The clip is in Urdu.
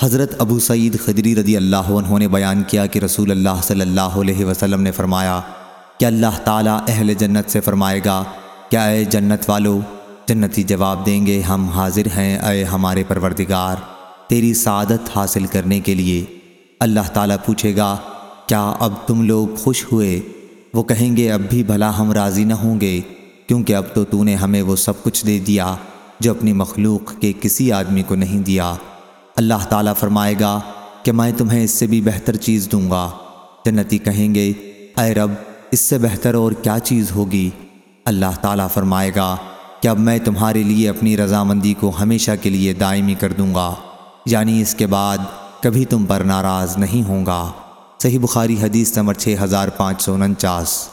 حضرت ابو سعید خدری رضی اللہ عنہ نے بیان کیا کہ رسول اللہ صلی اللہ علیہ وسلم نے فرمایا کہ اللہ تعالیٰ اہل جنت سے فرمائے گا کیا اے جنت والو، جنتی جواب دیں گے، ہم حاضر ہیں، اے ہمارے پروردگار، تیری سعادت حاصل کرنے کے لیے اللہ تعالیٰ پوچھے گا، کیا اب تم لوگ خوش ہوئے؟ وہ کہیں گے، اب بھی بھلا ہم راضی نہ ہوں گے، کیونکہ اب تو تو نے ہمیں وہ سب کچھ دے دیا جو اپنی مخلوق کے کسی آدمی کو نہیں دیا اللہ تعالیٰ فرمائے گا کہ میں تمہیں اس سے بھی بہتر چیز دوں گا۔ جنتی کہیں گے، اے رب، اس سے بہتر اور کیا چیز ہوگی؟ اللہ تعالیٰ فرمائے گا کہ اب میں تمہارے لیے اپنی رضامندی کو ہمیشہ کے لیے دائمی کر دوں گا۔ یعنی اس کے بعد کبھی تم پر ناراض نہیں ہوں گا۔ صحیح بخاری حدیث نمبر 6549